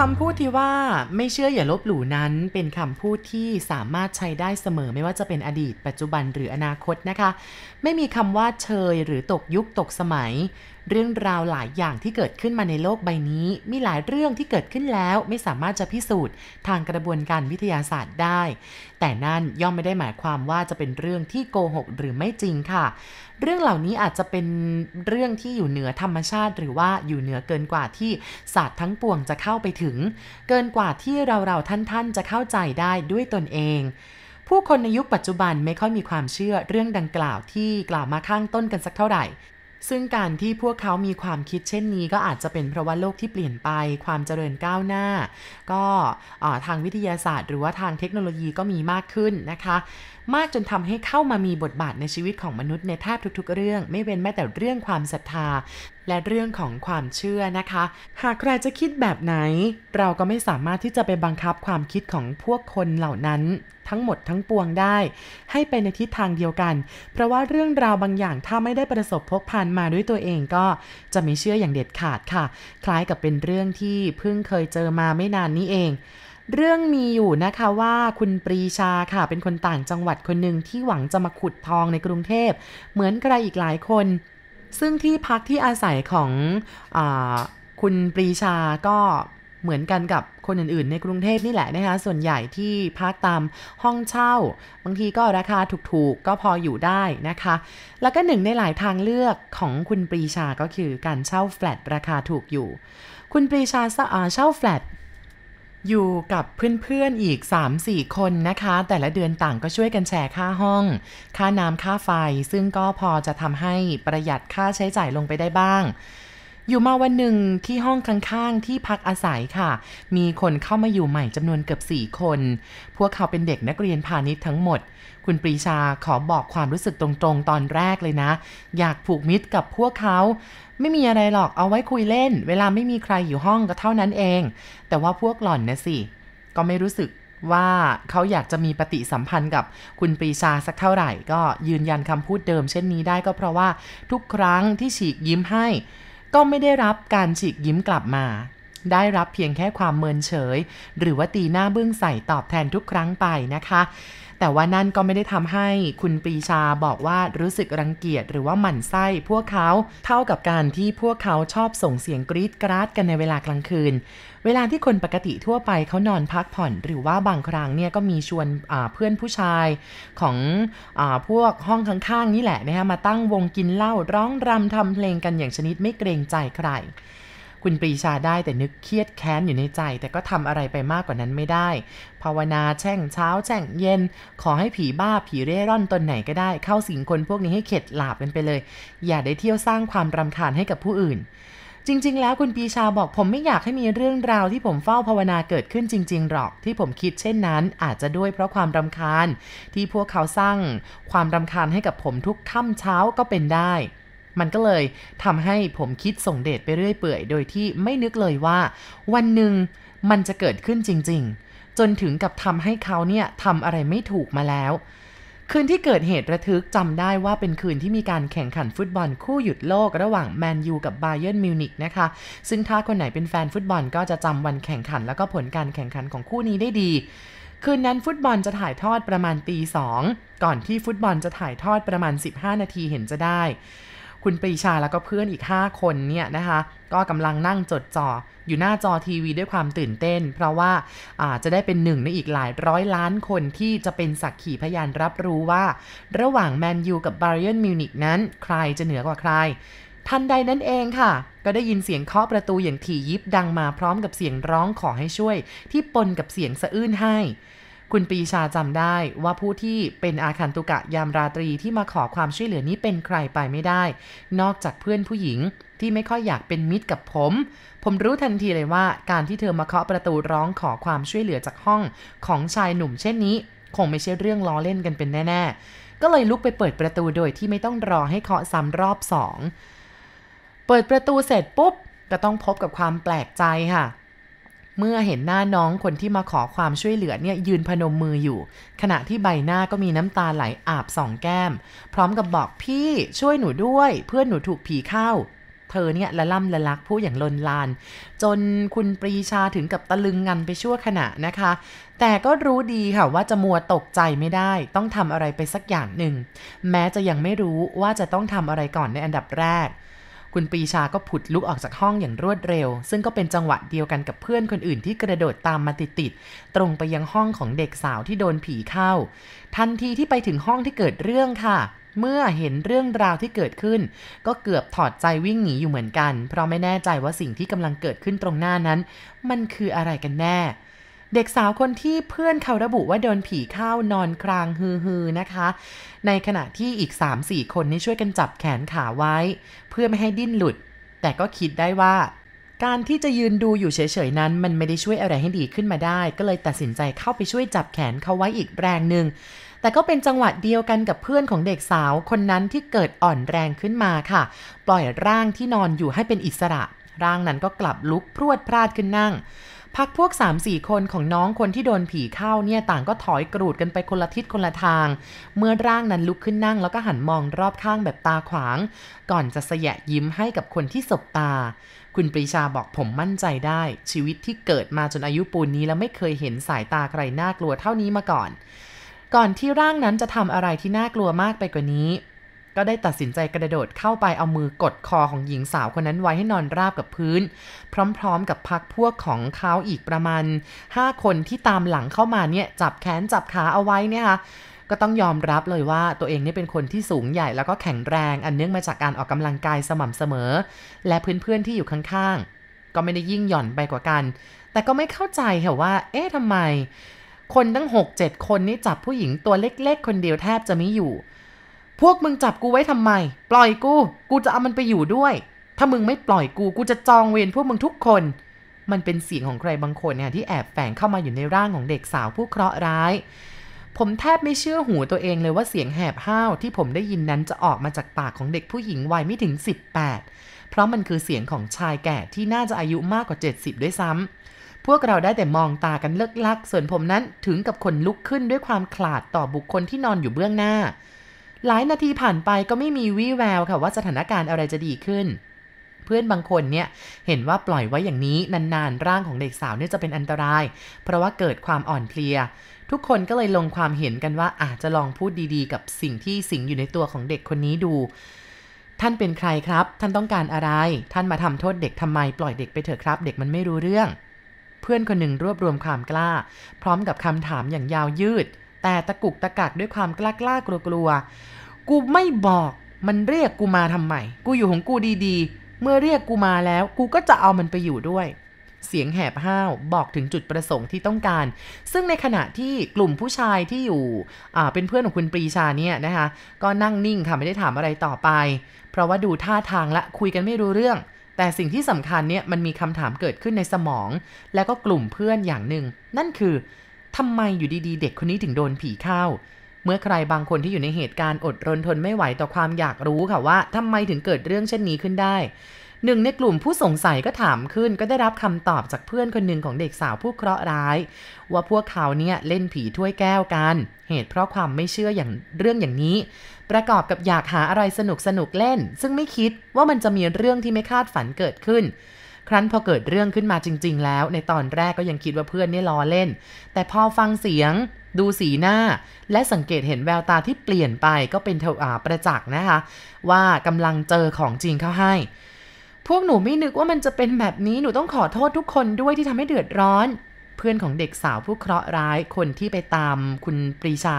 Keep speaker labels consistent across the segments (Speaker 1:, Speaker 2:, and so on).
Speaker 1: คำพูดที่ว่าไม่เชื่ออย่าลบหลู่นั้น เป็นคำพูดที่สามารถใช้ได้เสมอไม่ว่าจะเป็นอดีต ปัจจุบันหรืออนาคตนะคะ ไม่มีคำว่าเชยหรือตกยุคตกสมัย เรื่องราวหลายอย่างที่เกิดขึ้นมาในโลกใบนี้ มีหลายเรื่องที่เกิดขึ้นแล้วไม่สามารถจะพิสูจน์ทางกระบวนการวิทยาศาสตร์ได้ แต่นั่นย่อมไม่ได้หมายความว่าจะเป็นเรื่องที่โกหกหรือไม่จริงค่ะ เรื่องเหล่านี้อาจจะเป็นเรื่องที่อยู่เหนือธรรมชาติ หรือว่าอยู่เหนือเกินกว่าที่ศาสตร์ทั้งปวงจะเข้าไปถึง เกินกว่าที่เราเราท่านท่านจะเข้าใจได้ด้วยตนเองผู้คนในยุคปัจจุบันไม่ค่อยมีความเชื่อเรื่องดังกล่าวที่กล่าวมาข้างต้นกันสักเท่าไหร่ ซึ่งการที่พวกเขามีความคิดเช่นนี้ก็อาจจะเป็นเพราะว่าโลกที่เปลี่ยนไปความเจริญก้าวหน้า ก็ทางวิทยาศาสตร์ หรือว่าทางเทคโนโลยีก็มีมากขึ้นนะคะมากจนทำให้เข้ามามีบทบาทในชีวิตของมนุษย์ในแทบทุกๆ เรื่อง ไม่เว้นแม้แต่เรื่องความศรัทธา และเรื่องของความเชื่อนะคะ หากใครจะคิดแบบไหน เราก็ไม่สามารถที่จะไปบังคับความคิดของพวกคนเหล่านั้นทั้งหมดทั้งปวงได้ ให้ไปในทิศทางเดียวกัน เพราะว่าเรื่องราวบางอย่างถ้าไม่ได้ประสบพบผ่านมาด้วยตัวเองก็จะไม่เชื่ออย่างเด็ดขาดค่ะ คล้ายกับเป็นเรื่องที่เพิ่งเคยเจอมาไม่นานนี้เอง เรื่องมีอยู่นะคะว่าคุณปรีชาค่ะ เป็นคนต่างจังหวัดคนหนึ่งที่หวังจะมาขุดทองในกรุงเทพ เหมือนใครอีกหลายคน ซึ่งที่พักที่อาศัยของอคุณปรีชาก็เหมือนกันกับคนอื่นๆ ในกรุงเทพนี่แหละนะคะ ส่วนใหญ่ที่พักตามห้องเช่า บางทีก็ราคาถูกๆ ก็พออยู่ได้นะคะ แล้วก็หนึ่งในหลายทางเลือกของคุณปรีชาก็คือการเช่าแฟลตราคาถูกอยู่ คุณปรีชาเช่าแฟลต อยู่กับเพื่อนๆอีก 3-4 คนนะคะ แต่ละเดือนต่างก็ช่วยกันแชร์ค่าห้อง ค่าน้ำค่าไฟ ซึ่งก็พอจะทำให้ประหยัดค่าใช้จ่ายลงไปได้บ้าง อยู่มาวันหนึ่งที่ห้องข้างๆที่พักอาศัยค่ะ มีคนเข้ามาอยู่ใหม่จำนวนเกือบ4คน พวกเขาเป็นเด็กนักเรียนพาณิชย์ทั้งหมด คุณปรีชาขอบอกความรู้สึกตรงๆ ตอนแรกเลยนะ อยากผูกมิตรกับพวกเขา ไม่มีอะไรหรอกเอาไว้คุยเล่น เวลาไม่มีใครอยู่ห้องก็เท่านั้นเอง แต่ว่าพวกหล่อนนะสิ ก็ไม่รู้สึกว่าเขาอยากจะมีปฏิสัมพันธ์กับคุณปรีชาสักเท่าไหร่ ก็ยืนยันคำพูดเดิมเช่นนี้ได้ก็เพราะว่าทุกครั้งที่ฉีกยิ้มให้ ก็ไม่ได้รับการฉีกยิ้มกลับมา ได้รับเพียงแค่ความเมินเฉย หรือว่าตีหน้าเบื้องใส่ตอบแทนทุกครั้งไปนะคะ แต่ว่านั่นก็ไม่ได้ทำให้คุณปรีชาบอกว่ารู้สึกรังเกียจหรือว่าหมั่นไส้พวกเขาเท่ากับการที่พวกเขาชอบส่งเสียงกรีดกราดกันในเวลากลางคืน เวลาที่คนปกติทั่วไปเขานอนพักผ่อน หรือว่าบางครั้งเนี่ยก็มีชวนเพื่อนผู้ชายของอพวกห้องข้างๆนี่แหละนะคะมาตั้งวงกินเหล้าร้องรำทำเพลงกันอย่างชนิดไม่เกรงใจใคร คุณปรีชาได้แต่นึกเครียดแค้นอยู่ในใจ แต่ก็ทำอะไรไปมากกว่านั้นไม่ได้ ภาวนาแช่งเช้าแช่งเย็น ขอให้ผีบ้าผีเร่ร่อนตนไหนก็ได้ เข้าสิงคนพวกนี้ให้เข็ดหลาบกันไปเลย อย่าได้เที่ยวสร้างความรำคาญให้กับผู้อื่น จริง ๆ แล้วคุณปีชาบอกผมไม่อยากให้มีเรื่องราวที่ผมเฝ้าภาวนาเกิดขึ้นจริง ๆ หรอกที่ผมคิดเช่นนั้น อาจจะด้วยเพราะความรำคาญ ที่พวกเขาสร้าง ความรำคาญให้กับผมทุกค่ำเช้าก็เป็นได้ มันก็เลยทำให้ผมคิดส่งเดชไปเรื่อยเปื่อย โดยที่ไม่นึกเลยว่า วันหนึ่งมันจะเกิดขึ้นจริง ๆ จนถึงกับทำให้เขาเนี่ยทำอะไรไม่ถูกมาแล้ว คืนที่เกิดเหตุระทึกจำได้ว่าเป็นคืนที่มีการแข่งขันฟุตบอลคู่หยุดโลกระหว่างแมนยูกับบาเยิร์นมิวนิกนะคะ ซึ่งถ้าคนไหนเป็นแฟนฟุตบอลก็จะจำวันแข่งขัน แล้วก็ผลการแข่งขันของคู่นี้ได้ดีคืนนั้นฟุตบอลจะถ่ายทอดประมาณตีสองก่อนที่ฟุตบอลจะถ่ายทอดประมาณ 15 นาทีเห็นจะได้ คุณปรีชาแล้วก็เพื่อนอีก 5 คนเนี่ยนะคะ ก็กำลังนั่งจดจ่ออยู่หน้าจอทีวีด้วยความตื่นเต้น เพราะว่าาจะได้เป็นหนึ่งในอีกหลายร้อยล้านคนที่จะเป็นสักขีพยานรับรู้ว่า ระหว่างแมนยูกับบาร์เยนมิวนิกนั้น ใครจะเหนือกว่าใครทันใดนั้นเองค่ะ ก็ได้ยินเสียงเคาะประตูอย่างถี่ยิบดังมาพร้อมกับเสียงร้องขอให้ช่วย ที่ปนกับเสียงสะอื้นให้ คุณปีชาจำได้ว่าผู้ที่เป็นอาคันตุกะยามราตรีที่มาขอความช่วยเหลือนี้เป็นใครไปไม่ได้ นอกจากเพื่อนผู้หญิงที่ไม่ค่อยอยากเป็นมิตรกับผม ผมรู้ทันทีเลยว่าการที่เธอมาเคาะประตูร้องขอความช่วยเหลือจากห้องของชายหนุ่มเช่นนี้ คงไม่ใช่เรื่องล้อเล่นกันเป็นแน่ ๆ ก็เลยลุกไปเปิดประตูโดยที่ไม่ต้องรอให้เคาะซ้ำรอบสอง เปิดประตูเสร็จปุ๊บก็ต้องพบกับความแปลกใจค่ะ เมื่อเห็นหน้าน้องคนที่มาขอความช่วยเหลือเนี่ยยืนพนมมืออยู่ ขณะที่ใบหน้าก็มีน้ำตาไหลอาบสองแก้ม พร้อมกับบอกพี่ช่วยหนูด้วย เพื่อนหนูถูกผีเข้า เธอเนี่ยละล่ำละลักพูดอย่างลนลาน จนคุณปรีชาถึงกับตะลึงงันไปชั่วขณะนะคะ แต่ก็รู้ดีค่ะว่าจะมัวตกใจไม่ได้ ต้องทำอะไรไปสักอย่างหนึ่ง แม้จะยังไม่รู้ว่าจะต้องทำอะไรก่อนในอันดับแรก คุณปีชาก็ผุดลุกออกจากห้องอย่างรวดเร็ว ซึ่งก็เป็นจังหวะเดียวกันกับเพื่อนคนอื่นที่กระโดดตามมาติดๆตรงไปยังห้องของเด็กสาวที่โดนผีเข้า ทันทีที่ไปถึงห้องที่เกิดเรื่องค่ะเมื่อเห็นเรื่องราวที่เกิดขึ้น ก็เกือบถอดใจวิ่งหนีอยู่เหมือนกัน เพราะไม่แน่ใจว่าสิ่งที่กำลังเกิดขึ้นตรงหน้านั้น มันคืออะไรกันแน่ เด็กสาวคนที่เพื่อนเขาระบุว่าโดนผีเข้านอนครางฮือๆนะคะ ในขณะที่อีก 3-4 คนนี่ช่วยกันจับแขนขาไว้ เพื่อไม่ให้ดิ้นหลุด แต่ก็คิดได้ว่า การที่จะยืนดูอยู่เฉยๆนั้น มันไม่ได้ช่วยอะไรให้ดีขึ้นมาได้ ก็เลยตัดสินใจเข้าไปช่วยจับแขนเขาไว้อีกแรงหนึ่งแต่ก็เป็นจังหวะเดียวกันกับเพื่อนของเด็กสาวคนนั้นที่เกิดอ่อนแรงขึ้นมาค่ะ ปล่อยร่างที่นอนอยู่ให้เป็นอิสระ ร่างนั้นก็กลับลุกพรวดพราดขึ้นนั่ง พักพวก 3-4 คนของน้องคนที่โดนผีเข้าเนี่ยต่างก็ถอยกรูดกันไปคนละทิศคนละทาง เมื่อร่างนั้นลุกขึ้นนั่งแล้วก็หันมองรอบข้างแบบตาขวาง ก่อนจะสยะยิ้มให้กับคนที่สบตา คุณปรีชาบอกผมมั่นใจได้ ชีวิตที่เกิดมาจนอายุปูนนี้แล้วไม่เคยเห็นสายตาใครน่ากลัวเท่านี้มาก่อน ก่อนที่ร่างนั้นจะทำอะไรที่น่ากลัวมากไปกว่านี้ ก็ได้ตัดสินใจกระโดดเข้าไปเอามือกดคอของหญิงสาวคนนั้นไว้ให้นอนราบกับพื้น พร้อมๆกับพักพวกของเขาอีกประมาณ 5 คนที่ตามหลังเข้ามาเนี่ยจับแขนจับขาเอาไว้เนี่ยค่ะก็ต้องยอมรับเลยว่าตัวเองเนี่ยเป็นคนที่สูงใหญ่แล้วก็แข็งแรง อันเนื่องมาจากการออกกำลังกายสม่ำเสมอ และเพื่อนๆที่อยู่ข้างๆ ก็ไม่ได้ยิ่งหย่อนไปกว่ากัน แต่ก็ไม่เข้าใจค่ะว่า เอ๊ะทำไม คนตั้ง 6-7 คนนี่จับผู้หญิงตัวเล็กๆ คนเดียวแทบจะไม่อยู่ พวกมึงจับกูไว้ทำไม ปล่อยกู กูจะเอามันไปอยู่ด้วย ถ้ามึงไม่ปล่อยกู กูจะจองเวรพวกมึงทุกคน มันเป็นเสียงของใครบางคนเนี่ยที่แอบแฝงเข้ามาอยู่ในร่างของเด็กสาวผู้เคราะห์ร้าย ผมแทบไม่เชื่อหูตัวเองเลยว่าเสียงแหบห้าวที่ผมได้ยินนั้นจะออกมาจากปากของเด็กผู้หญิงวัยไม่ถึง 18 เพราะมันคือเสียงของชายแก่ที่น่าจะอายุมากกว่า 70 ด้วยซ้ำพวกเราได้แต่มองตากันเลิกลัก ส่วนผมนั้นถึงกับขนลุกขึ้นด้วยความขลาดต่อบุคคลที่นอนอยู่เบื้องหน้า หลายนาทีผ่านไปก็ไม่มีวี่แววค่ะว่าสถานการณ์อะไรจะดีขึ้น เพื่อนบางคนเนี่ยเห็นว่าปล่อยไว้อย่างนี้นานๆ ร่างของเด็กสาวเนี่ยจะเป็นอันตราย เพราะว่าเกิดความอ่อนเพลีย ทุกคนก็เลยลงความเห็นกันว่าอาจจะลองพูดดีๆ กับสิ่งที่สิงอยู่ในตัวของเด็กคนนี้ดูท่านเป็นใครครับ ท่านต้องการอะไร ท่านมาทำโทษเด็กทำไม ปล่อยเด็กไปเถอะครับ เด็กมันไม่รู้เรื่อง เพื่อนคนหนึ่งรวบรวมความกล้า พร้อมกับคำถามอย่างยาวยืด แต่ตะกุกตะกักด้วยความกล้ากล้ากลัวกลัวกูไม่บอกมันเรียกกูมาทำไมกูอยู่ของกูดีๆ เมื่อเรียกกูมาแล้วกูก็จะเอามันไปอยู่ด้วย เสียงแหบห้าวบอกถึงจุดประสงค์ที่ต้องการ ซึ่งในขณะที่กลุ่มผู้ชายที่อยู่เป็นเพื่อนของคุณปรีชาเนี่ยนะคะ ก็นั่งนิ่งค่ะไม่ได้ถามอะไรต่อไป เพราะว่าดูท่าทางและคุยกันไม่รู้เรื่อง แต่สิ่งที่สำคัญเนี่ยมันมีคำถามเกิดขึ้นในสมอง และก็กลุ่มเพื่อนอย่างหนึ่งนั่นคือ ทำไมอยู่ดีๆ เด็กคนนี้ถึงโดนผีเข้า เมื่อใครบางคนที่อยู่ในเหตุการณ์อดรนทนไม่ไหวต่อความอยากรู้ค่ะว่าทำไมถึงเกิดเรื่องเช่นนี้ขึ้นได้หนึ่งในกลุ่มผู้สงสัยก็ถามขึ้นก็ได้รับคำตอบจากเพื่อนคนหนึ่งของเด็กสาวผู้เคราะห์ร้าย ว่าพวกเขาเนี่ยเล่นผีถ้วยแก้วกัน เหตุเพราะความไม่เชื่ออย่างเรื่องอย่างนี้ ประกอบกับอยากหาอะไรสนุกสนุกเล่น ซึ่งไม่คิดว่ามันจะมีเรื่องที่ไม่คาดฝันเกิดขึ้น ครั้นพอเกิดเรื่องขึ้นมาจริง ๆ แล้ว ในตอนแรกก็ยังคิดว่าเพื่อนนี่ล้อเล่น แต่พอฟังเสียงดูสีหน้า และสังเกตเห็นแววตาที่เปลี่ยนไปก็เป็นเทอาประจักษ์นะคะ ว่ากำลังเจอของจริงเข้าให้ พวกหนูไม่นึกว่ามันจะเป็นแบบนี้หนูต้องขอโทษทุกคนด้วยที่ทำให้เดือดร้อน เพื่อนของเด็กสาวผู้เคราะห์ร้ายคนที่ไปตามคุณปรีชา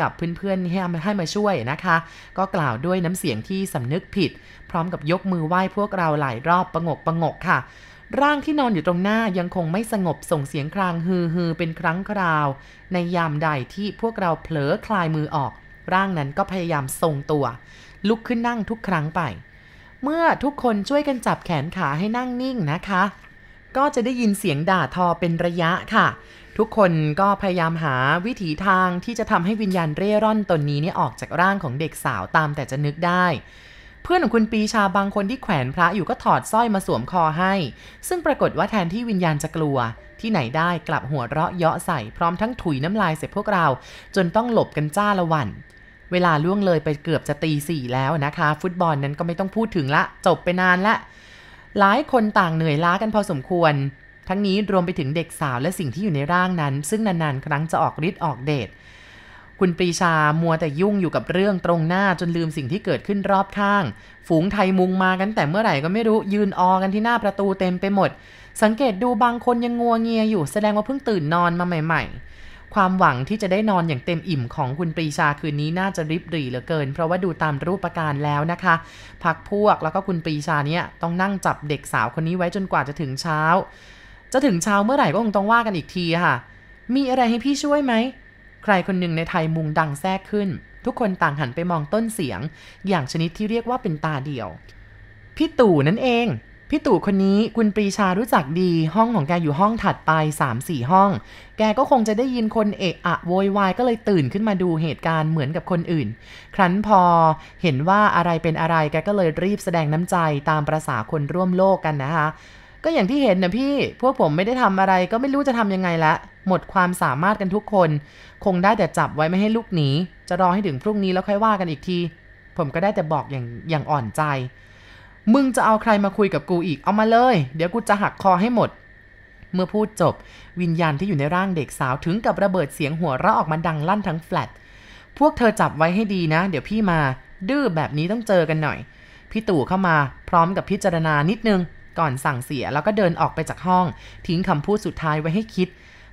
Speaker 1: กับเพื่อนๆให้มาให้มาช่วยนะคะ ก็กล่าวด้วยน้ำเสียงที่สำนึกผิด พร้อมกับยกมือไหว้พวกเราหลายรอบประงกประงกค่ะ ร่างที่นอนอยู่ตรงหน้ายังคงไม่สงบส่งเสียงครางฮือฮือเป็นครั้งคราว ในยามใดที่พวกเราเผลอคลายมือออก ร่างนั้นก็พยายามทรงตัว ลุกขึ้นนั่งทุกครั้งไป เมื่อทุกคนช่วยกันจับแขนขาให้นั่งนิ่งนะคะ ก็จะได้ยินเสียงด่าทอเป็นระยะค่ะ ทุกคนก็พยายามหาวิถีทางที่จะทำให้วิญญาณเร่ร่อนตนนี้เนี่ยออกจากร่างของเด็กสาวตามแต่จะนึกได้ เพื่อนของคุณปีชาบางคนที่แขวนพระอยู่ก็ถอดสร้อยมาสวมคอให้ ซึ่งปรากฏว่าแทนที่วิญญาณจะกลัว ที่ไหนได้กลับหัวเราะเยาะใส่พร้อมทั้งถุยน้ำลายใส่พวกเรา จนต้องหลบกันจ้าละวันเวลาล่วงเลยไปเกือบจะตีสี่แล้วนะคะ ฟุตบอลนั้นก็ไม่ต้องพูดถึงละ จบไปนานละ หลายคนต่างเหนื่อยล้ากันพอสมควร ทั้งนี้รวมไปถึงเด็กสาวและสิ่งที่อยู่ในร่างนั้น ซึ่งนานๆ ครั้งจะออกฤทธิ์ออกเดชคุณปรีชามัวแต่ยุ่งอยู่กับเรื่องตรงหน้าจนลืมสิ่งที่เกิดขึ้นรอบข้าง ฝูงไทยมุงมากันแต่เมื่อไหร่ก็ไม่รู้ยืนออกันที่หน้าประตูเต็มไปหมด สังเกตดูบางคนยังงัวเงียอยู่แสดงว่าเพิ่งตื่นนอนมาใหม่ ๆ ความหวังที่จะได้นอนอย่างเต็มอิ่มของคุณปรีชาคืนนี้น่าจะริบหรี่เหลือเกิน เพราะว่าดูตามรูปปการแล้วนะคะพักพวกแล้วก็คุณปรีชาเนี่ยต้องนั่งจับเด็กสาวคนนี้ไว้จนกว่าจะถึงเช้า จะถึงเช้าเมื่อไหร่ก็คงต้องว่ากันอีกทีค่ะ มีอะไรให้พี่ช่วยไหมใครคนหนึ่งในไทยมุงดังแทรกขึ้น ทุกคนต่างหันไปมองต้นเสียง อย่างชนิดที่เรียกว่าเป็นตาเดียว พี่ตู่นั่นเอง พี่ตู่คนนี้คุณปรีชารู้จักดีห้องของแกอยู่ห้องถัดไป 3-4 ห้อง แกก็คงจะได้ยินคนเอะอะโวยวายก็เลยตื่นขึ้นมาดูเหตุการณ์เหมือนกับคนอื่น ครั้นพอเห็นว่าอะไรเป็นอะไรแกก็เลยรีบแสดงน้ำใจตามประษาคนร่วมโลกกันนะคะก็อย่างที่เห็นนะพี่ พวกผมไม่ได้ทำอะไรก็ไม่รู้จะทำยังไงละ หมดความสามารถกันทุกคน คงได้แต่จับไว้ไม่ให้ลูกหนี จะรอให้ถึงพรุ่งนี้แล้วค่อยว่ากันอีกที ผมก็ได้แต่บอกอย่างอย่างอ่อนใจ มึงจะเอาใครมาคุยกับกูอีกเอามาเลย เดี๋ยวกูจะหักคอให้หมด เมื่อพูดจบ วิญญาณที่อยู่ในร่างเด็กสาวถึงกับระเบิดเสียงหัวเราะออกมาดังลั่นทั้งแฟลตพวกเธอจับไว้ให้ดีนะ เดี๋ยวพี่มา ดื้อแบบนี้ต้องเจอกันหน่อย พี่ตู่เข้ามาพร้อมกับพิจารณานิดนึง ก่อนสั่งเสียแล้วก็เดินออกไปจากห้อง ทิ้งคำพูดสุดท้ายไว้ให้คิด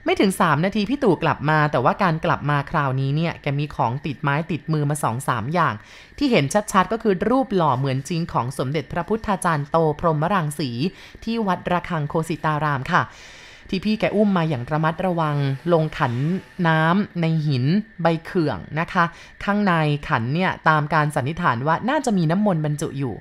Speaker 1: ไม่ถึง 3 นาทีพี่ตู่กลับมา แต่ว่าการกลับมาคราวนี้เนี่ยแกมีของติดไม้ติดมือมา2อสามอย่าง ที่เห็นชัดๆก็คือรูปหล่อเหมือนจริงของสมเด็จพระพุทธาจารย์โตพรหมรังสี ที่วัดระฆังโคสิตารามค่ะ ที่พี่แกอุ้มมาอย่างระมัดระวัง ลงขันน้ำในหินใบเขื่องนะคะ ข้างในขันเนี่ยตามการสันนิษฐานว่าน่าจะมีน้ำมนต์บรรจุอยู่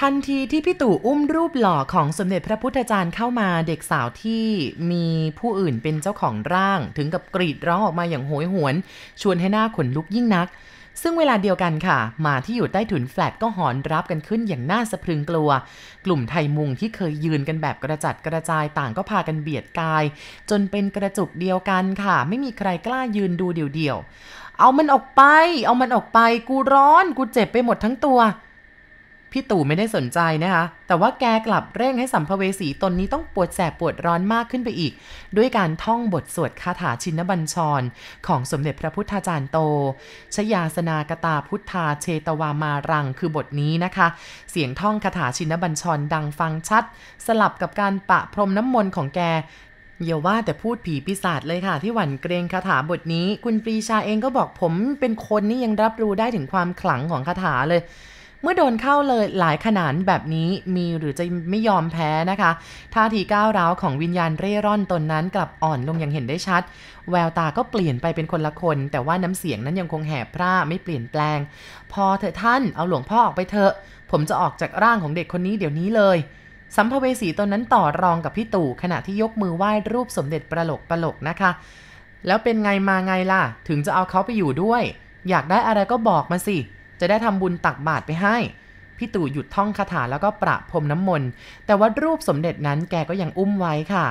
Speaker 1: ทันทีที่พี่ตู่อุ้มรูปหล่อของสมเด็จพระพุทธจารย์เข้ามาเด็กสาวที่มีผู้อื่นเป็นเจ้าของร่าง ถึงกับกรีดร้องออกมาอย่างโหยหวน ชวนให้หน้าขนลุกยิ่งนัก ซึ่งเวลาเดียวกันค่ะ มาที่อยู่ใต้ถุนแฟลตก็หอนรับกันขึ้นอย่างน่าสะพรึงกลัว กลุ่มไทยมุงที่เคยยืนกันแบบกระจัดกระจายต่างก็พากันเบียดกาย จนเป็นกระจุกเดียวกันค่ะ ไม่มีใครกล้ายืนดูเดี่ยวๆเอามันออกไป เอามันออกไป กูร้อน กูเจ็บไปหมดทั้งตัว พี่ตู่ไม่ได้สนใจนะคะ แต่ว่าแกกลับเร่งให้สัมภเวสีตนนี้ต้องปวดแสบปวดร้อนมากขึ้นไปอีก ด้วยการท่องบทสวดคาถาชินบัญชร ของสมเด็จพระพุทธาจารย์โต ชยาสนากตาพุทธาเชตวามารัง คือบทนี้นะคะ เสียงท่องคาถาชินบัญชรดังฟังชัด สลับกับการปะพรมน้ำมนต์ของแกอย่าว่าแต่พูดผีปีศาจเลยค่ะ ที่หวั่นเกรงคาถาบทนี้ คุณปรีชาเองก็บอกผมเป็นคนนี่ยังรับรู้ได้ถึงความขลังของคาถาเลย เมื่อโดนเข้าเลยหลายขนานแบบนี้มีหรือจะไม่ยอมแพ้นะคะท่าทีก้าวร้าวของวิญญาณเร่ร่อนตนนั้นกลับอ่อนลงอย่างเห็นได้ชัด แววตาก็เปลี่ยนไปเป็นคนละคน แต่ว่าน้ำเสียงนั้นยังคงแหบพร่าไม่เปลี่ยนแปลง พอเถอะท่านเอาหลวงพ่อออกไปเถอะ ผมจะออกจากร่างของเด็กคนนี้เดี๋ยวนี้เลยสัมภเวสีตนนั้นต่อรองกับพี่ตู่ขณะที่ยกมือไหว้รูปสมเด็จประหลกประหลกนะคะ แล้วเป็นไงมาไงล่ะ ถึงจะเอาเขาไปอยู่ด้วย อยากได้อะไรก็บอกมาสิ จะได้ทำบุญตักบาตรไปให้พี่ตู่หยุดท่องคาถาแล้วก็ประพรมน้ำมนต์ แต่ว่ารูปสมเด็จนั้นแกก็ยังอุ้มไว้ค่ะ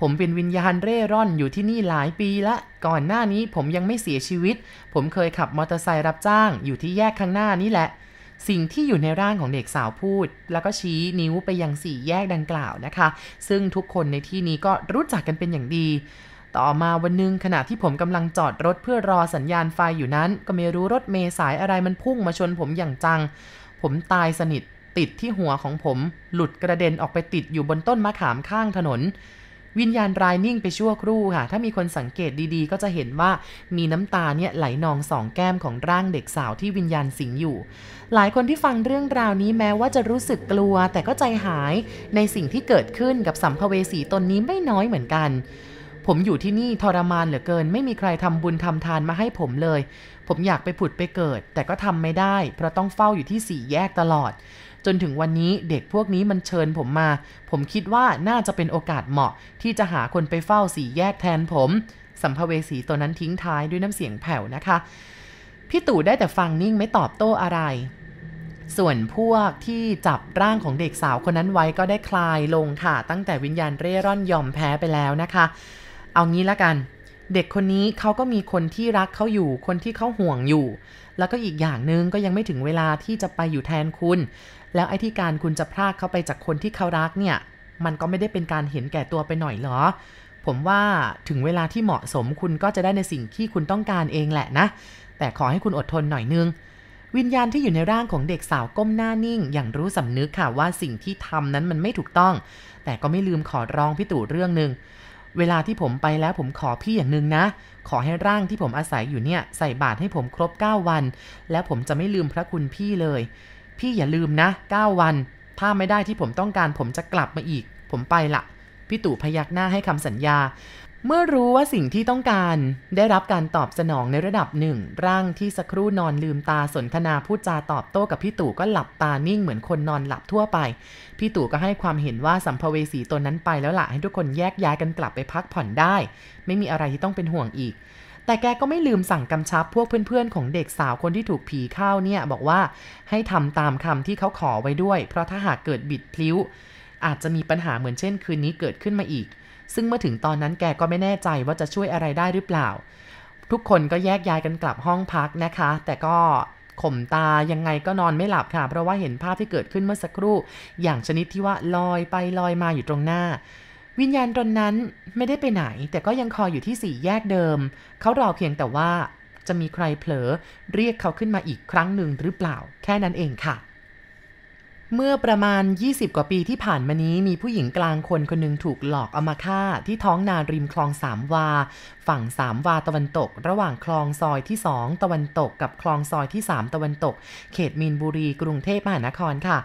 Speaker 1: ผมเป็นวิญญาณเร่ร่อนอยู่ที่นี่หลายปีละก่อนหน้านี้ผมยังไม่เสียชีวิต ผมเคยขับมอเตอร์ไซค์รับจ้างอยู่ที่แยกข้างหน้านี่แหละ สิ่งที่อยู่ในร่างของเด็กสาวพูด แล้วก็ชี้นิ้วไปยังสี่แยกดังกล่าวนะคะ ซึ่งทุกคนในที่นี้ก็รู้จักกันเป็นอย่างดี ต่อมาวันหนึงขณะที่ผมกำลังจอดรถเพื่อรอสัญญาณไฟอยู่นั้น ก็ไม่รู้รถเมลสายอะไรมันพุ่งมาชนผมอย่างจัง ผมตายสนิทติดที่หัวของผม หลุดกระเด็นออกไปติดอยู่บนต้นมะขามข้างถนน วิญญาณรายนิ่งไปชั่วครู่ค่ะ ถ้ามีคนสังเกตดีๆ ก็จะเห็นว่ามีน้ำตาเนี่ยไหลนองสองแก้มของร่างเด็กสาวที่วิญญาณสิงอยู่ หลายคนที่ฟังเรื่องราวนี้แม้ว่าจะรู้สึกกลัว แต่ก็ใจหายในสิ่งที่เกิดขึ้นกับสัมภเวสีตนนี้ไม่น้อยเหมือนกัน ผมอยู่ที่นี่ทรมานเหลือเกิน ไม่มีใครทำบุญทำทานมาให้ผมเลย ผมอยากไปผุดไปเกิด แต่ก็ทำไม่ได้ เพราะต้องเฝ้าอยู่ที่สี่แยกตลอด จนถึงวันนี้เด็กพวกนี้มันเชิญผมมา ผมคิดว่าน่าจะเป็นโอกาสเหมาะ ที่จะหาคนไปเฝ้าสี่แยกแทนผม สัมภเวสีตัวนั้นทิ้งท้ายด้วยน้ำเสียงแผ่วนะคะ พี่ตู่ได้แต่ฟังนิ่งไม่ตอบโต้อะไรส่วนพวกที่จับร่างของเด็กสาวคนนั้นไว้ก็ได้คลายลงค่ะ ตั้งแต่วิญญาณเร่ร่อนยอมแพ้ไปแล้วนะคะ เอางี้ละกัน เด็กคนนี้เขาก็มีคนที่รักเขาอยู่ คนที่เขาห่วงอยู่ แล้วก็อีกอย่างหนึ่งก็ยังไม่ถึงเวลาที่จะไปอยู่แทนคุณ แล้วไอ้ที่การคุณจะพรากเขาไปจากคนที่เขารักเนี่ย มันก็ไม่ได้เป็นการเห็นแก่ตัวไปหน่อยเหรอ ผมว่าถึงเวลาที่เหมาะสมคุณก็จะได้ในสิ่งที่คุณต้องการเองแหละนะ แต่ขอให้คุณอดทนหน่อยนึงวิญญาณที่อยู่ในร่างของเด็กสาวก้มหน้านิ่ง อย่างรู้สำนึกค่ะว่าสิ่งที่ทำนั้นมันไม่ถูกต้อง แต่ก็ไม่ลืมขอร้องพี่ตู่เรื่องหนึ่ง เวลาที่ผมไปแล้วผมขอพี่อย่างหนึ่งนะ ขอให้ร่างที่ผมอาศัยอยู่เนี่ยใส่บาตรให้ผมครบ 9 วัน แล้วผมจะไม่ลืมพระคุณพี่เลย พี่อย่าลืมนะ 9 วัน ถ้าไม่ได้ที่ผมต้องการผมจะกลับมาอีก ผมไปละพี่ตู่พยักหน้าให้คำสัญญา เมื่อรู้ว่าสิ่งที่ต้องการได้รับการตอบสนองในระดับหนึ่ง ร่างที่สักครู่นอนลืมตาสนทนาพูดจาตอบโต้กับพี่ตู่ก็หลับตานิ่งเหมือนคนนอนหลับทั่วไป พี่ตู่ก็ให้ความเห็นว่าสัมภเวสีตนนั้นไปแล้วล่ะให้ทุกคนแยกย้ายกันกลับไปพักผ่อนได้ ไม่มีอะไรที่ต้องเป็นห่วงอีก แต่แกก็ไม่ลืมสั่งกำชับพวกเพื่อนๆ ของเด็กสาวคนที่ถูกผีเข้าเนี่ยบอกว่าให้ทำตามคำที่เขาขอไว้ด้วย เพราะถ้าหากเกิดบิดพลิ้ว อาจจะมีปัญหาเหมือนเช่นคืนนี้เกิดขึ้นมาอีก ซึ่งเมื่อถึงตอนนั้นแกก็ไม่แน่ใจว่าจะช่วยอะไรได้หรือเปล่า ทุกคนก็แยกย้ายกันกลับห้องพักนะคะ แต่ก็ข่มตายังไงก็นอนไม่หลับค่ะ เพราะว่าเห็นภาพที่เกิดขึ้นเมื่อสักครู่ อย่างชนิดที่ว่าลอยไปลอยมาอยู่ตรงหน้า วิญญาณตนนั้นไม่ได้ไปไหน แต่ก็ยังคอยอยู่ที่สี่แยกเดิม เขารอเพียงแต่ว่าจะมีใครเผลอเรียกเขาขึ้นมาอีกครั้งหนึ่งหรือเปล่า แค่นั้นเองค่ะ เมื่อประมาณ 20 กว่าปีที่ผ่านมานี้มีผู้หญิงกลางคนคนหนึ่งถูกหลอกเอามาฆ่า ที่ท้องนาริมคลองสามวา ฝั่งสามวาตะวันตก ระหว่างคลองซอยที่2ตะวันตกกับคลองซอยที่3ตะวันตก เขตมีนบุรีกรุงเทพมหานครค่ะ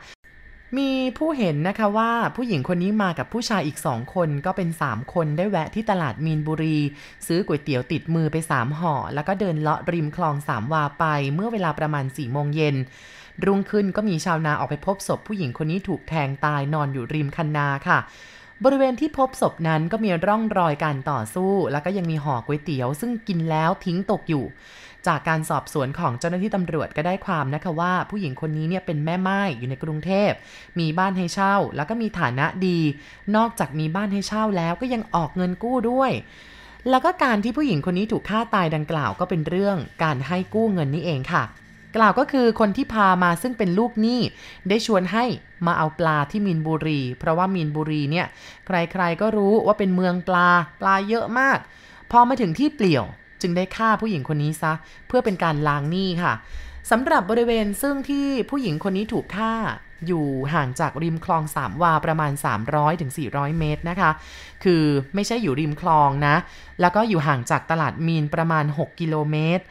Speaker 1: มีผู้เห็นนะคะว่าผู้หญิงคนนี้มากับผู้ชายอีกสองคนก็เป็น 3 คนได้แวะที่ตลาดมีนบุรี ซื้อก๋วยเตี๋ยวติดมือไป 3ห่อ แล้วก็เดินเลาะริมคลองสามวาไปเมื่อเวลาประมาณ4ี่โมงเย็น รุ่งขึ้นก็มีชาวนาออกไปพบศพผู้หญิงคนนี้ถูกแทงตายนอนอยู่ริมคันนาค่ะ บริเวณที่พบศพนั้นก็มีร่องรอยการต่อสู้ แล้วก็ยังมีห่อก๋วยเตี๋ยว ซึ่งกินแล้วทิ้งตกอยู่ จากการสอบสวนของเจ้าหน้าที่ตำรวจก็ได้ความนะคะว่า ผู้หญิงคนนี้เนี่ยเป็นแม่ไม้อยู่ในกรุงเทพ มีบ้านให้เช่า แล้วก็มีฐานะดี นอกจากมีบ้านให้เช่าแล้วก็ยังออกเงินกู้ด้วยแล้วก็การที่ผู้หญิงคนนี้ถูกฆ่าตายดังกล่าวก็เป็นเรื่องการให้กู้เงินนี่เองค่ะ กล่าวก็คือคนที่พามาซึ่งเป็นลูกหนี้ได้ชวนให้มาเอาปลาที่มีนบุรี เพราะว่ามีนบุรีเนี่ยใครๆก็รู้ว่าเป็นเมืองปลาปลาเยอะมาก พอมาถึงที่เปลี่ยวจึงได้ฆ่าผู้หญิงคนนี้ซะ เพื่อเป็นการล้างหนี้ค่ะสำหรับบริเวณซึ่งที่ผู้หญิงคนนี้ถูกฆ่าอยู่ห่างจากริมคลองสามวาประมาณ 300-400เมตรนะคะ คือไม่ใช่อยู่ริมคลองนะ แล้วก็อยู่ห่างจากตลาดมีนประมาณ 6 กิโลเมตร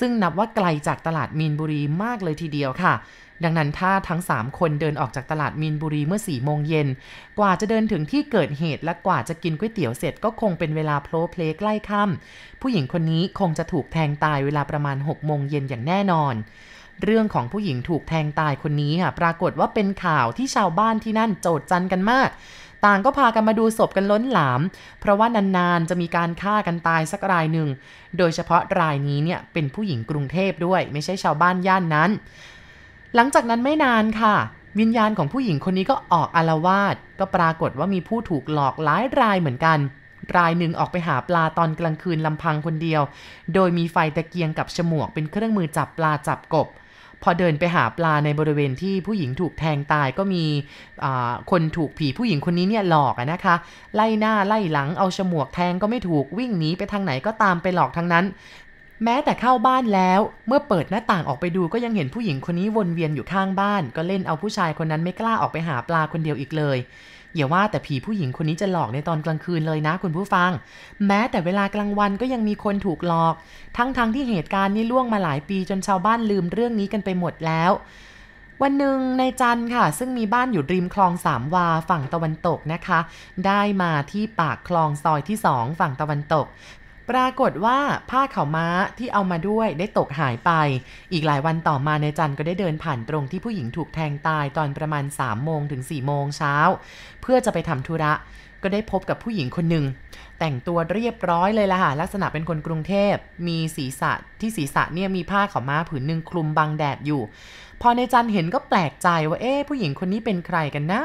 Speaker 1: ซึ่งนับว่าไกลจากตลาดมีนบุรีมากเลยทีเดียวค่ะ ดังนั้นถ้าทั้ง 3 คนเดินออกจากตลาดมีนบุรีเมื่อ4ี่โมงเย็น กว่าจะเดินถึงที่เกิดเหตุและกว่าจะกินก๋วยเตี๋ยวเสร็จก็คงเป็นเวลาโพลเพลใกล้ค่ำผู้หญิงคนนี้คงจะถูกแทงตายเวลาประมาณ6โมงเย็นอย่างแน่นอนเรื่องของผู้หญิงถูกแทงตายคนนี้ค่ะ ปรากฏว่าเป็นข่าวที่ชาวบ้านที่นั่นโจดจันกันมาก ต่างก็พากันมาดูศพกันล้นหลาม เพราะว่านานๆจะมีการฆ่ากันตายสักรายหนึ่ง โดยเฉพาะรายนี้เนี่ยเป็นผู้หญิงกรุงเทพด้วย ไม่ใช่ชาวบ้านย่านนั้น หลังจากนั้นไม่นานค่ะ วิญญาณของผู้หญิงคนนี้ก็ออกอารวาสก็ปรากฏว่ามีผู้ถูกหลอกหลายรายเหมือนกันรายหนึ่งออกไปหาปลาตอนกลางคืนลำพังคนเดียว โดยมีไฟตะเกียงกับฉมวกเป็นเครื่องมือจับปลาจับกบ พอเดินไปหาปลาในบริเวณที่ผู้หญิงถูกแทงตายก็มีคนถูกผีผู้หญิงคนนี้เนี่ยหลอกนะคะ ไล่หน้าไล่หลังเอาฉมวกแทงก็ไม่ถูกวิ่งหนีไปทางไหนก็ตามไปหลอกทั้งนั้น แม้แต่เข้าบ้านแล้ว เมื่อเปิดหน้าต่างออกไปดูก็ยังเห็นผู้หญิงคนนี้วนเวียนอยู่ข้างบ้าน ก็เล่นเอาผู้ชายคนนั้นไม่กล้าออกไปหาปลาคนเดียวอีกเลยอย่าว่าแต่ผีผู้หญิงคนนี้จะหลอกในตอนกลางคืนเลยนะคุณผู้ฟัง แม้แต่เวลากลางวันก็ยังมีคนถูกหลอก ทั้งๆทที่เหตุการณ์นี้ล่วงมาหลายปีจนชาวบ้านลืมเรื่องนี้กันไปหมดแล้ว วันหนึ่งในจันค่ะ ซึ่งมีบ้านอยู่ริมคลองสามวาฝั่งตะวันตกนะคะ ได้มาที่ปากคลองซอยที่สองฝั่งตะวันตก ปรากฏว่าผ้าขาวม้าที่เอามาด้วยได้ตกหายไป อีกหลายวันต่อมาในจันก็ได้เดินผ่านตรงที่ผู้หญิงถูกแทงตายตอนประมาณ3โมงถึง4โมงเช้า เพื่อจะไปทำธุระ ก็ได้พบกับผู้หญิงคนหนึ่ง แต่งตัวเรียบร้อยเลยล่ะค่ะ ลักษณะเป็นคนกรุงเทพ มีศีรษะที่ศีรษะเนี่ยมีผ้าขาวม้าผืนหนึ่งคลุมบังแดดอยู่ พอในจันเห็นก็แปลกใจว่าเอ๊ะผู้หญิงคนนี้เป็นใครกันนะ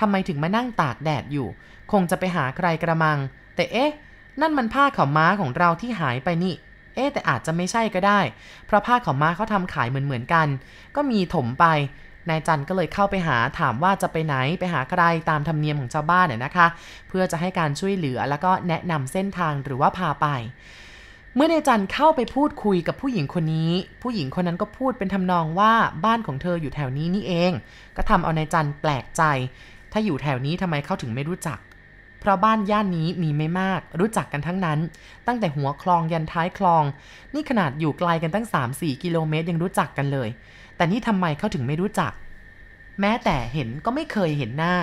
Speaker 1: ทำไมถึงมานั่งตากแดดอยู่ คงจะไปหาใครกระมัง แต่เอ๊ะ นั่นมันผ้าขาวม้าของเราที่หายไปนี่ เอ๊แต่อาจจะไม่ใช่ก็ได้ เพราะผ้าขาวม้าเขาทำขายเหมือนๆกัน ก็มีถมไป นายจันก็เลยเข้าไปหาถามว่าจะไปไหนไปหาใครตามธรรมเนียมของชาวบ้านเนี่ยนะคะ เพื่อจะให้การช่วยเหลือแล้วก็แนะนำเส้นทางหรือว่าพาไปเมื่อนายจันเข้าไปพูดคุยกับผู้หญิงคนนี้ ผู้หญิงคนนั้นก็พูดเป็นทำนองว่าบ้านของเธออยู่แถวนี้นี่เอง ก็ทำเอานายจันแปลกใจ ถ้าอยู่แถวนี้ทำไมเขาถึงไม่รู้จัก เพราะบ้านย่านนี้มีไม่มาก รู้จักกันทั้งนั้น ตั้งแต่หัวคลองยันท้ายคลอง นี่ขนาดอยู่ไกลกันตั้ง 3-4 กิโลเมตรยังรู้จักกันเลย แต่นี่ทำไมเขาถึงไม่รู้จัก แม้แต่เห็นก็ไม่เคยเห็นหน้า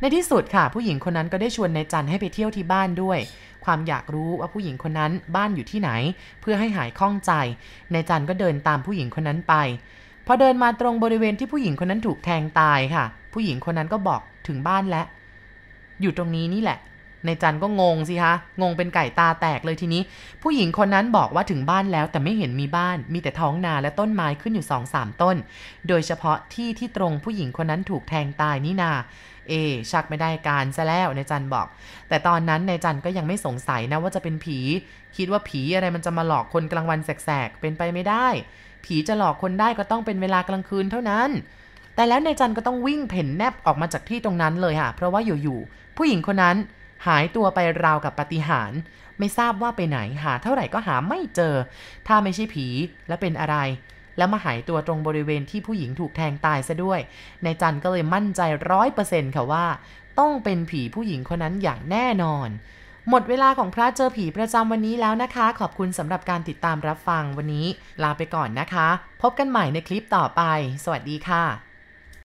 Speaker 1: ในที่สุดค่ะ ผู้หญิงคนนั้นก็ได้ชวนนายจันให้ไปเที่ยวที่บ้านด้วย ความอยากรู้ว่าผู้หญิงคนนั้นบ้านอยู่ที่ไหน เพื่อให้หายข้องใจนายจันก็เดินตามผู้หญิงคนนั้นไปพอเดินมาตรงบริเวณที่ผู้หญิงคนนั้นถูกแทงตายค่ะ ผู้หญิงคนนั้นก็บอกถึงบ้านแล้ว อยู่ตรงนี้นี่แหละ ในจันก็งงสิคะ งงเป็นไก่ตาแตกเลยทีนี้ ผู้หญิงคนนั้นบอกว่าถึงบ้านแล้วแต่ไม่เห็นมีบ้าน มีแต่ท้องนาและต้นไม้ขึ้นอยู่สองสามต้น โดยเฉพาะที่ที่ตรงผู้หญิงคนนั้นถูกแทงตายนี่นา เอ ชักไม่ได้การซะแล้วนายจันบอก แต่ตอนนั้นนายจันก็ยังไม่สงสัยนะว่าจะเป็นผี คิดว่าผีอะไรมันจะมาหลอกคนกลางวันแสกๆ เป็นไปไม่ได้ ผีจะหลอกคนได้ก็ต้องเป็นเวลากลางคืนเท่านั้น แต่แล้วนายจันก็ต้องวิ่งเพ่นแนบออกมาจากที่ตรงนั้นเลยค่ะเพราะว่าอยู่ๆผู้หญิงคนนั้นหายตัวไปราวกับปฏิหารไม่ทราบว่าไปไหนหาเท่าไหร่ก็หาไม่เจอ ถ้าไม่ใช่ผีและเป็นอะไร แล้วมาหายตัวตรงบริเวณที่ผู้หญิงถูกแทงตายซะด้วยนายจันก็เลยมั่นใจร้อยเปอร์เซ็นต์ค่ะว่า ต้องเป็นผีผู้หญิงคนนั้นอย่างแน่นอน หมดเวลาของพระเจอผีประจำวันนี้แล้วนะคะ ขอบคุณสำหรับการติดตามรับฟังวันนี้ ลาไปก่อนนะคะ พบกันใหม่ในคลิปต่อไป สวัสดีค่ะ